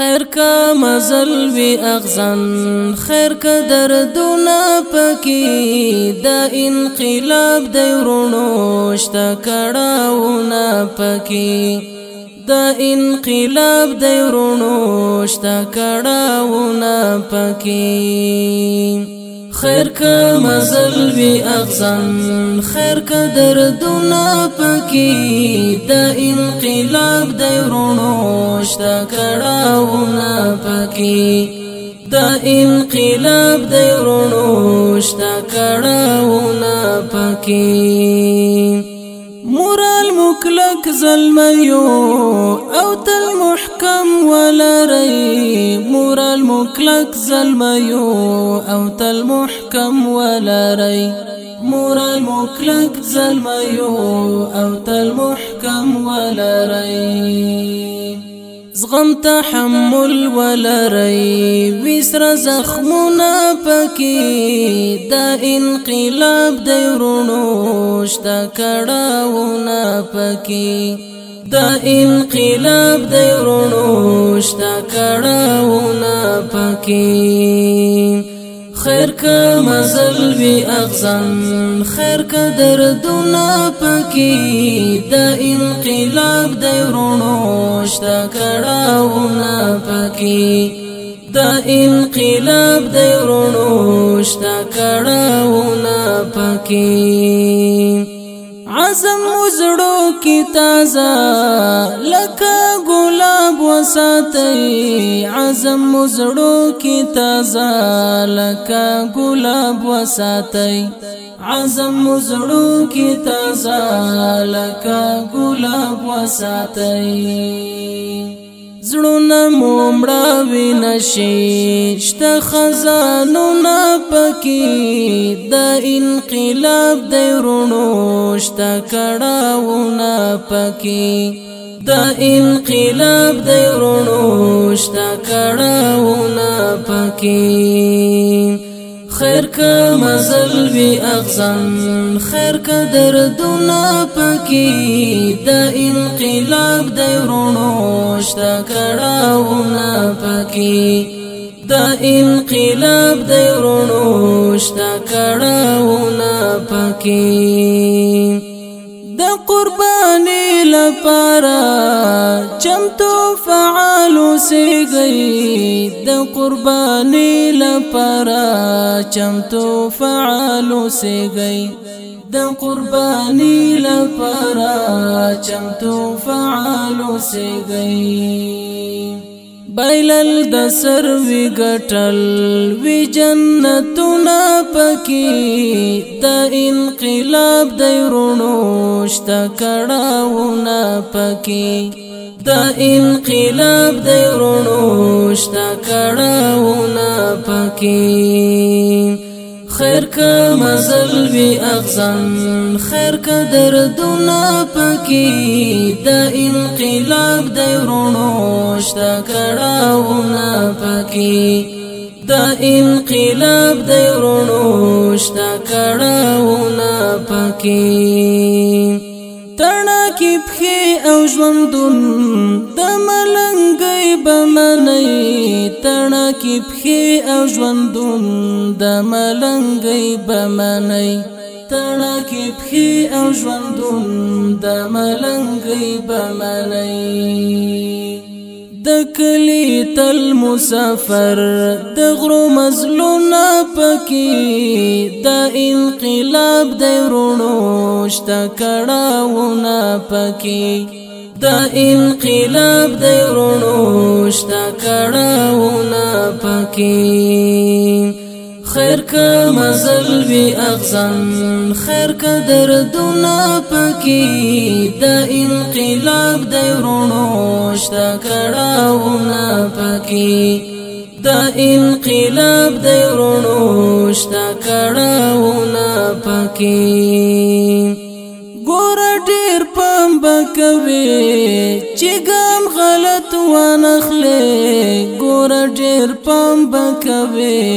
خیر کا مزل وی اغزن خیر کا دردونه پکې د انقلاب د ورونو شته کړهونه پکې د انقلاب د ورونو شته کړهونه پکې خیر کا مزل وی اغزن خیر کا دردونه پکې د انقلاب د ورونو شتا کړهونه پکې دا انقلاب د ورونو شتا کړهونه پکې مورال مکلک زلمیو او تل محکم ولري مورال مکلک زلمیو او تل محکم ولري مورال مکلک زلمیو او تل محکم ولري زغم تحمل ولا ري بسر زخمنا بكي دا انقلاب ديرونوش دا كراونا بكي دا انقلاب ديرونوش دا كراونا بكي خیر که مزل وی اغزن خیر که دردونه پکی د انقلاب د رونو شتا کړهونه پکی د انقلاب د رونو شتا کړهونه پکی زموزړو کې تازه لکه ګلاب وساتي عزم مزړو کې تازه لکه ګلاب وساتي عزم مزړو کې تازه لکه ګلاب وساتي زړونه مومړه وینشي شته خزانو نه پکې د انقلاب د رونو شته کړهونه پکې د انقلاب د رونو شته کړهونه پکې خیر که مزل وی اغزن خیر که دردونه پکی دا انقلاب دی رونوشتا کڑاونا پکی دا انقلاب دی رونوشتا کڑاونا پکی قربانی لپاره چمتو فعال اوسېږئ د قربانی لپاره چمتو فعال اوسېږئ د قربانی لپاره چمتو فعال اوسېږئ بایلل د سر وی ګټل وی جنتونه پکې د انقلاب د رونوشت کړهونه پکې د انقلاب د رونوشت کړهونه پکې خیر که مزل وی اغزن خیر که دردونه پکی دا انقلاب دی رونوشتا کڑاونا پکی دا انقلاب دی رونوشتا کڑاونا پکی تڑا کی پخی او ژوندون دمه تڼه کې پخې او ژوندون د ملنګي بمني تڼه کې پخې او ژوندون د ملنګي بمني د کلی تل مسافر د غرو مزلونه پکې د انقلاب د رونو شته کړهونه پکې دا انقلاب د ورونو شتا کړهونه پکې خیر کا مزل وی اغزن خیر کا دردونه پکې دا انقلاب د ورونو شتا کړهونه پکې دا انقلاب د ورونو شتا کړهونه پکې کوي چې ګام غلط ونخلې ګور ډېر پام بکوي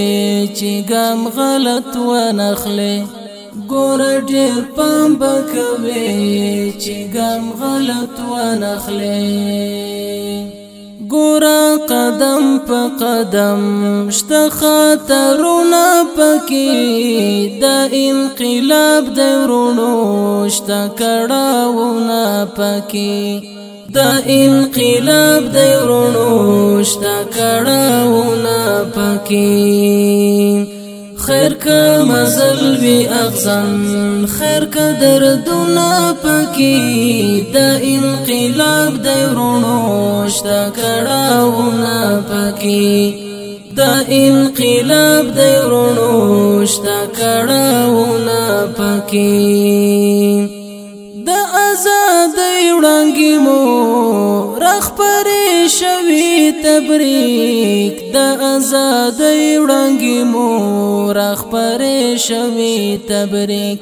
چې ګام غلط ونخلې ګور ډېر پام بکوي چې ګام غلط ونخلې ګورا قدم په قدم شته خطرونه پکې د انقلاب د ورونو شته کړهونه پکې د انقلاب د ورونو شته کړهونه پکې خیر که مزل بی اغزن خیر که دونا پکی دا انقلاب د رونوش دا کړهونه پکی دا انقلاب د رونوش دا کړهونه پکی تبریک د آزادۍ وړانګې مور خبرې شوي تبریک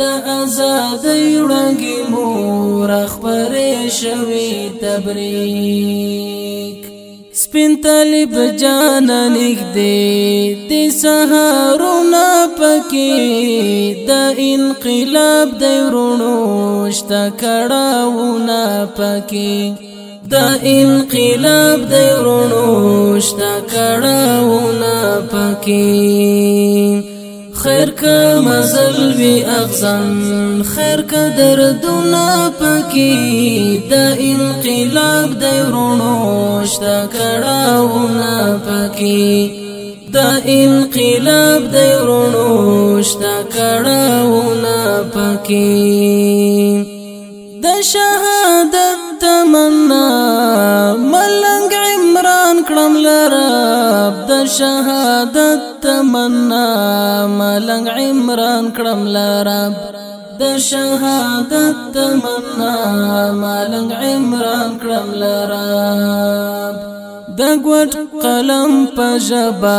د آزادۍ وړانګې مور خبرې شوي تبریک سپین طالب جانا نږدې د سهارونه پکې د انقلاب د ورونو شته کړهونه پکې د انقلاب د کې خیر که مزل وی اغزن خیر که دردونه پکی دا انقلاب دی رونوشتا کڑاونا پکی دا انقلاب دی رونوشتا کڑاونا پکی دا شهادت تمنا شهادت تمنا ملنګ عمران کړم لرب د شهادت تمنا ملنګ عمران کړم لرب د ګوټ قلم په جبا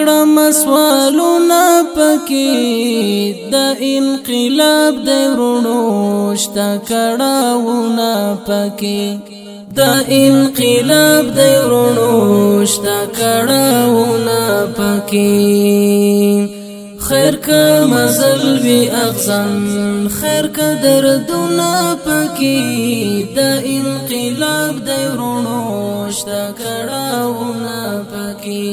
کړم سوالونه پکې د انقلاب د ورونو شتا کړهونه پکې دا انقلاب د ورونو شتا کړهونه پکې خیر کا مزل وی اغزن خیر کا دردونه پکې دا انقلاب د ورونو شتا کړهونه پکې